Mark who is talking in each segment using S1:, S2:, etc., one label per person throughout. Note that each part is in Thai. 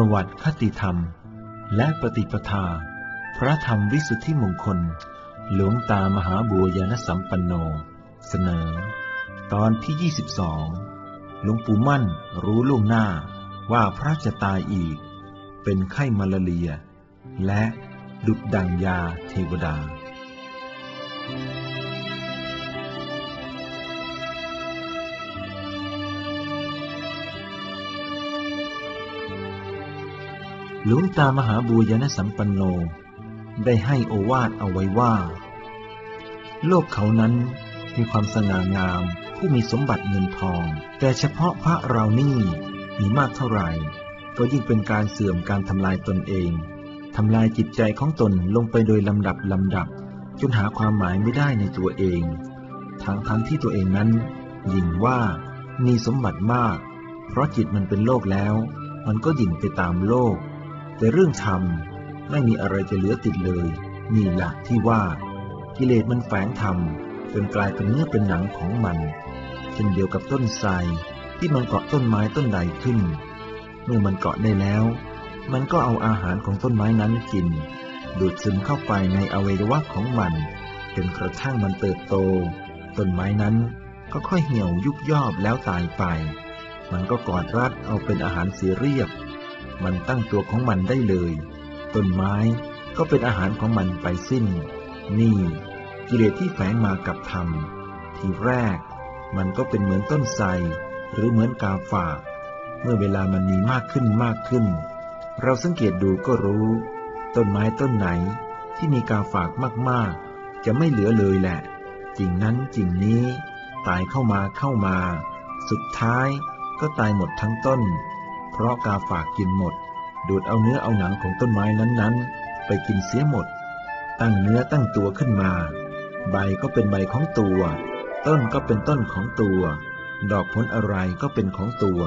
S1: ประวัติคติธรรม และปฏิปทา พระธรรมวิสุทธิมงคล หลวงตามหาบัวยานสัมปันโน เสนอ ตอนที่ 22 หลวงปู่มั่นรู้ล่วงหน้าว่าพระจะตายอีก เป็นไข้มาลาเรีย และดุดดังยาเทวดา หลวงตามหาบูยนสัมปันโน ได้ให้โอวาทเอาไว้ว่า โลกเขานั้นมีความสง่างาม ผู้มีสมบัติเงินทอง แต่เฉพาะพระเรานี่มีมากเท่าไหร่ ก็ยิ่งเป็นการเสื่อมการทำลายตนเองทำลายจิตใจของตนลงไปโดยลำดับลำดับ จนหาความหมายไม่ได้ในตัวเองทั้งทั้งที่ตัวเองนั้นยิ่งว่ามีสมบัติมาก เพราะจิตมันเป็นโลกแล้ว มันก็ยิ่งไปตามโลก แต่เรื่องธรรมไม่มีอะไรจะเหลือติดเลย นี่หละที่ว่า กิเลสมันแฝงธรรมจนกลายเป็นเนื้อเป็นหนังของมันเช่นเดียวกับต้นไทรที่มันเกาะต้นไม้ต้นใดขึ้น เมื่อมันเกาะได้แล้ว มันก็เอาอาหารของต้นไม้นั้นกิน ดูดซึมเข้าไปในอวัยวะของมันจนกระทั่งมันเติบโต ต้นไม้นั้นก็ค่อยเหี่ยวยุบย่อบแล้วตายไป มันก็กอดรัดเอาเป็นอาหารเสียเรียบ มันตั้งตัวของมันได้เลย ต้นไม้ก็เป็นอาหารของมันไปสิ้น นี่ กิเลสที่แฝงมากับธรรม ทีแรก มันก็เป็นเหมือนต้นไทรหรือเหมือนกาฝากเมื่อเวลามันมีมากขึ้นมากขึ้น เราสังเกตดูก็รู้ ต้นไม้ต้นไหนที่มีกาฝากมากๆ จะไม่เหลือเลยแหละ จริงนั้นจริงนี้ ตายเข้ามาเข้ามา สุดท้ายก็ตายหมดทั้งต้น เพราะกาฝากกินหมด ดูดเอาเนื้อเอาหนังของต้นไม้นั้นๆ ไปกินเสียหมด ตั้งเนื้อตั้งตัวขึ้นมา ใบก็เป็นใบของตัว ต้นก็เป็นต้นของตัว ดอกผลอะไรก็เป็นของตัว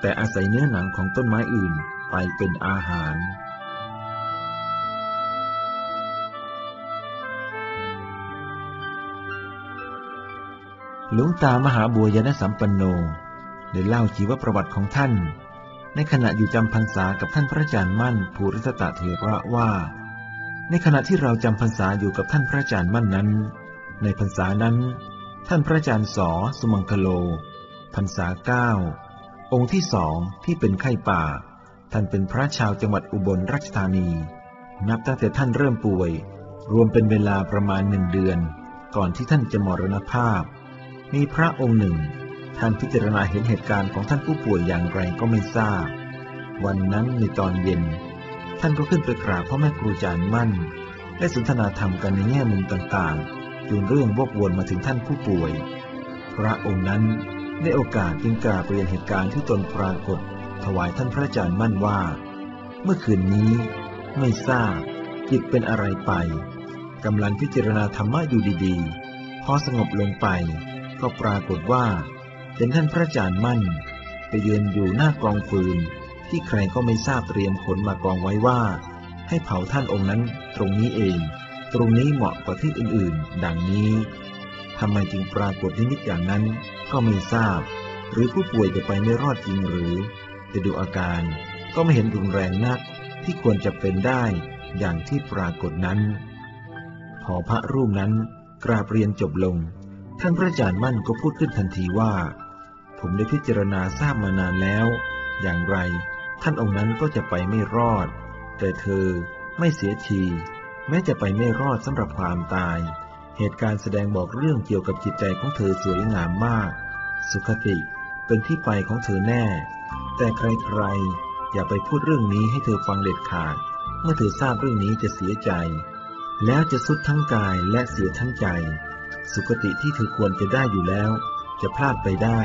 S1: แต่อาศัยเนื้อหนังของต้นไม้อื่นไปเป็นอาหารหลวงตามหาบัวยานสัมปันโนได้เล่าชีวประวัติของท่าน ในขณะอยู่จำพรรษากับท่านพระอาจารย์มั่นภูริสตะเถระว่า ในขณะที่เราจำพรรษาอยู่กับท่านพระอาจารย์มั่นนั้น ในพรรษานั้น ท่านพระอาจารย์สอสุมังคโล พรรษาเก้าองค์ที่สองที่เป็นไข้ป่า ท่านเป็นพระชาวจังหวัดอุบลราชธานี นับตั้งแต่ท่านเริ่มป่วย รวมเป็นเวลาประมาณหนึ่งเดือน ก่อนที่ท่านจะมรณภาพ มีพระองค์หนึ่ง ท่านพิจารณาเห็นเหตุการณ์ของท่านผู้ป่วยอย่างไรก็ไม่ทราบ วันนั้นในตอนเย็น ท่านก็ขึ้นไปกราบพ่อแม่ครูอาจารย์มั่น และสนทนาธรรมกันในแง่มุมต่างๆจนเรื่องวกวนมาถึงท่านผู้ป่วย พระองค์นั้นได้โอกาสจึงกราบเรียนเหตุการณ์ที่ตนปรากฏ ถวายท่านพระอาจารย์มั่นว่า เมื่อคืนนี้ ไม่ทราบจิตเป็นอะไรไปกำลังพิจารณาธรรมะอยู่ดีๆ พอสงบลงไป ก็ปรากฏว่า เป็นท่านพระอาจารย์มั่น ไปยืนอยู่หน้ากองฟืน ที่ใครก็ไม่ทราบเตรียมขนมากองไว้ว่า ให้เผาท่านองค์นั้นตรงนี้เอง ตรงนี้เหมาะกว่าที่อื่นๆ ดังนี้ทำไมจึงปรากฏนิมิตอย่างนั้นก็ไม่ทราบ หรือผู้ป่วยจะไปไม่รอดจริงหรือจะดูอาการก็ไม่เห็นรุนแรงนักที่ควรจะเป็นได้อย่างที่ปรากฏนั้น พอพระรูปนั้นกราบเรียนจบลง ท่านพระอาจารย์มั่นก็พูดขึ้นทันทีว่า ผมได้พิจารณาทราบมานานแล้ว อย่างไร ท่านองค์นั้นก็จะไปไม่รอด แต่เธอไม่เสียที แม้จะไปไม่รอดสำหรับความตาย เหตุการณ์แสดงบอกเรื่องเกี่ยวกับจิตใจของเธอสวยงามมาก สุขติเป็นที่ไปของเธอแน่ แต่ใครๆ อย่าไปพูดเรื่องนี้ให้เธอฟังเด็ดขาด เมื่อเธอทราบเรื่องนี้จะเสียใจ แล้วจะสุดทั้งกายและเสียทั้งใจ สุขติที่เธอควรจะได้อยู่แล้ว จะพลาดไปได้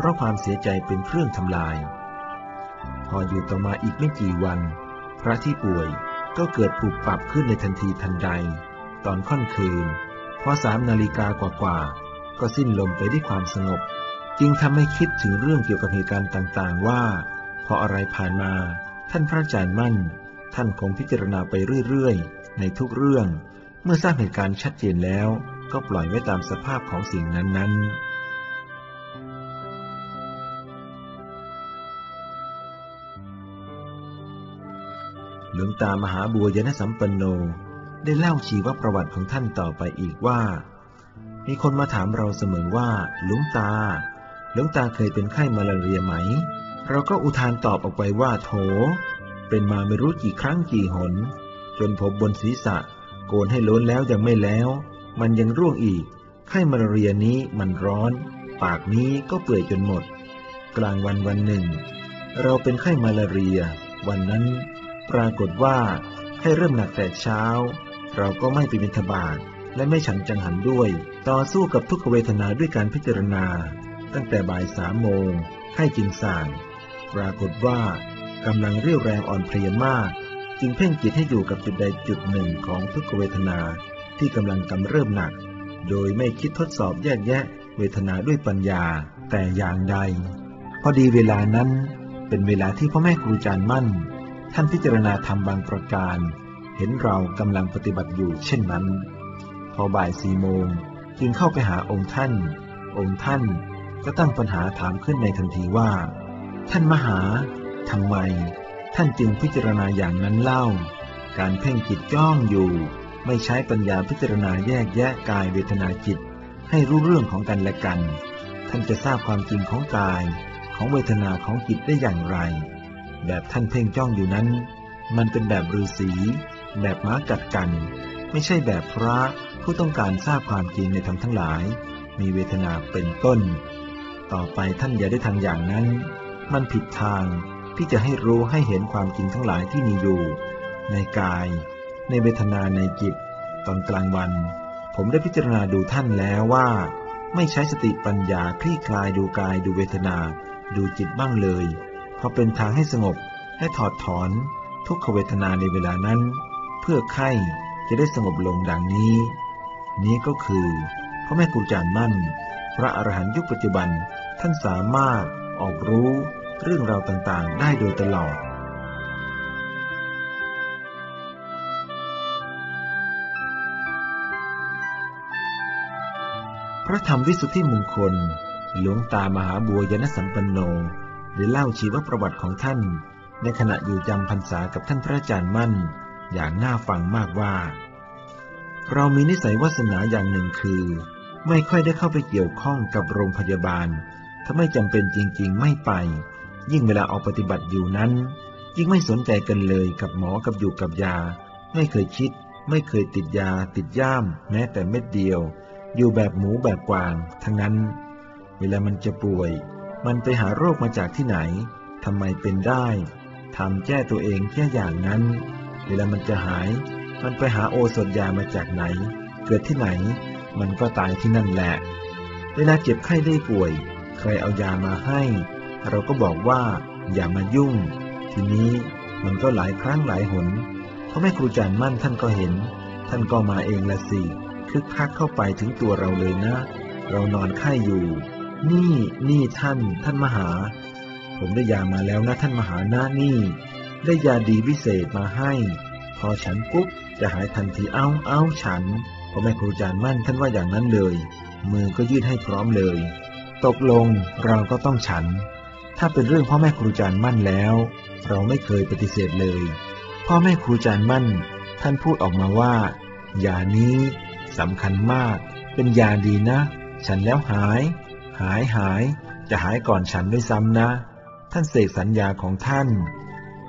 S1: เพราะความเสียใจเป็นเครื่องทำลาย พออยู่ต่อมาอีกไม่กี่วัน พระที่ป่วยก็เกิดปุบปับขึ้นในทันทีทันใด ตอนค่ำคืน พอสามนาฬิกากว่าๆก็สิ้นลมไปด้วยความสงบ จึงทำให้คิดถึงเรื่องเกี่ยวกับเหตุการณ์ต่างๆว่า พออะไรผ่านมา ท่านพระอาจารย์มั่น ท่านคงพิจารณาไปเรื่อยๆ ในทุกเรื่อง เมื่อทราบเหตุการณ์ชัดเจนแล้ว ก็ปล่อยไว้ตามสภาพของสิ่งนั้นๆ หลวงตามหาบัวยนสัมปันโนได้เล่าชีวประวัติของท่านต่อไปอีกว่า มีคนมาถามเราเสมอว่าหลวงตาหลวงตาเคยเป็นไข้มาลาเรียไหม เราก็อุทานตอบออกไปว่าโถ เป็นมาไม่รู้กี่ครั้งกี่หน จนผมบนศีรษะ โกนให้ล้นแล้วยังไม่แล้ว มันยังร่วงอีก ไข้มาลาเรียนี้มันร้อน ปากนี้ก็เปื่อยจนหมด กลางวันวันหนึ่ง เราเป็นไข้มาลาเรีย วันนั้น ปรากฏว่าให้เริ่มหนักแต่เช้า เราก็ไม่ไปบิณฑบาตและไม่ฉันจังหันด้วย ต่อสู้กับทุกขเวทนาด้วยการพิจารณา ตั้งแต่บ่ายสามโมง ให้จิงสางปรากฏว่ากำลังเรียวแรงอ่อนเพลียมาก จึงเพ่งจิตให้อยู่กับจุดใดจุดหนึ่งของทุกขเวทนาที่กำลังกำเริ่มหนัก โดยไม่คิดทดสอบแยกแยะเวทนาด้วยปัญญาแต่อย่างใด พอดีเวลานั้นเป็นเวลาที่พ่อแม่ครูอาจารย์มั่น ท่านพิจารณาธรรมบางประการ เห็นเรากำลังปฏิบัติอยู่เช่นนั้น พอบ่ายสี่โมงจึงเข้าไปหาองค์ท่าน องค์ท่านก็ตั้งปัญหาถามขึ้นในทันทีว่า ท่านมหาทำไม ท่านจึงพิจารณาอย่างนั้นเล่า การเพ่งจิตจ้องอยู่ ไม่ใช้ปัญญาพิจารณาแยกแยะกายเวทนาจิต ให้รู้เรื่องของกันและกัน ท่านจะทราบความจริงของกาย ของเวทนาของจิตได้อย่างไร แบบท่านเพ่งจ้องอยู่นั้น มันเป็นแบบฤาษีแบบม้ากัดกัน ไม่ใช่แบบพระผู้ต้องการทราบความจริงในธรรมทั้งหลาย มีเวทนาเป็นต้น ต่อไปท่านอย่าได้ทางอย่างนั้น มันผิดทางที่จะให้รู้ให้เห็นความจริงทั้งหลายที่มีอยู่ ในกาย ในเวทนาในจิต ตอนกลางวัน ผมได้พิจารณาดูท่านแล้วว่า ไม่ใช้สติปัญญาคลี่คลายดูกายดูเวทนา ดูจิตบ้างเลย เพราะเป็นทางให้สงบให้ถอดถอนทุกขเวทนาในเวลานั้น เพื่อไข้จะได้สงบลงดังนี้ นี้ก็คือ พระแม่ครูจารย์มั่น พระอรหันต์ยุคปัจจุบันท่านสามารถออกรู้เรื่องราวต่างๆ ได้โดยตลอด พระธรรมวิสุทธิมงคล หลวงตามหาบัวยนสัมปันโน ได้เล่าชีวประวัติของท่าน ในขณะอยู่จำพรรษากับท่านพระอาจารย์มั่น อย่างน่าฟังมากว่า เรามีนิสัยวาสนาอย่างหนึ่งคือ ไม่ค่อยได้เข้าไปเกี่ยวข้องกับโรงพยาบาล ถ้าไม่จำเป็นจริงๆ ไม่ไป ยิ่งเวลาออกปฏิบัติอยู่นั้น ยิ่งไม่สนใจกันเลยกับหมอกับอยู่กับยา ไม่เคยคิด ไม่เคยติดยา ติดย่าม แม้แต่เม็ดเดียว อยู่แบบหมูแบบกวาง ทั้งนั้น เวลามันจะป่วย มันไปหาโรคมาจากที่ไหน ทำไมเป็นได้ทำแก้ตัวเองแค่อย่างนั้น เวลามันจะหาย มันไปหาโอสถยามาจากไหน เกิดที่ไหน มันก็ตายที่นั่นแหละ เวลาเจ็บไข้ได้ป่วย ใครเอายามาให้ เราก็บอกว่าอย่ามายุ่ง ทีนี้มันก็หลายครั้งหลายหนเพราะแม่ครูจารย์มั่นท่านก็เห็น ท่านก็มาเองละสิ คึกคักเข้าไปถึงตัวเราเลยนะ เรานอนไข้อยู่ นี่นี่ท่านท่านมหา ผมได้ยามาแล้วนะท่านมหานะนี่ ได้ยาดีวิเศษมาให้ พอฉันปุ๊บจะหายทันทีเอ้าเอ้าฉันพ่อแม่ครูอาจารย์มั่นท่านว่าอย่างนั้นเลย มือก็ยื่นให้พร้อมเลย ตกลงเราก็ต้องฉัน ถ้าเป็นเรื่องพ่อแม่ครูอาจารย์มั่นแล้ว เราไม่เคยปฏิเสธเลย พ่อแม่ครูอาจารย์มั่น ท่านพูดออกมาว่ายานี้สำคัญมาก เป็นยาดีนะ ฉันแล้วหาย หายหาย จะหายก่อนฉันด้วยซ้ำนะ ท่านเสกสัญญาของท่าน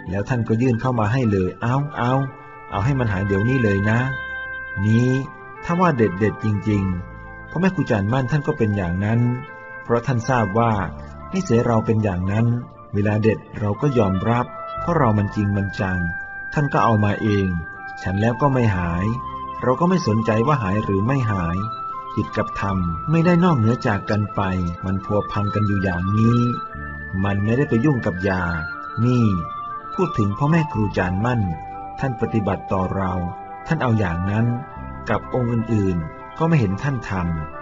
S1: แล้วท่านก็ยื่นเข้ามาให้เลย เอาเอาเอาให้มันหายเดี๋ยวนี้เลยนะ นี้ถ้าว่าเด็ดเด็ดจริงๆ เพราะแม่ครูจารย์มั่นท่านก็เป็นอย่างนั้น เพราะท่านทราบว่านิสัยเราเป็นอย่างนั้น เวลาเด็ดเราก็ยอมรับ เพราะเรามันจริงมันจัง ท่านก็เอามาเอง ฉันแล้วก็ไม่หาย เราก็ไม่สนใจว่าหายหรือไม่หาย จิตกับธรรมไม่ได้นอกเหนือจากกันไป มันพัวพันกันอยู่อย่างนี้ มันไม่ได้ไปยุ่งกับยา นี่ พูดถึงพ่อแม่ครูจารย์มั่น ท่านปฏิบัติต่อเรา ท่านเอาอย่างนั้น กับองค์อื่นๆ ก็ไม่เห็นท่านทำ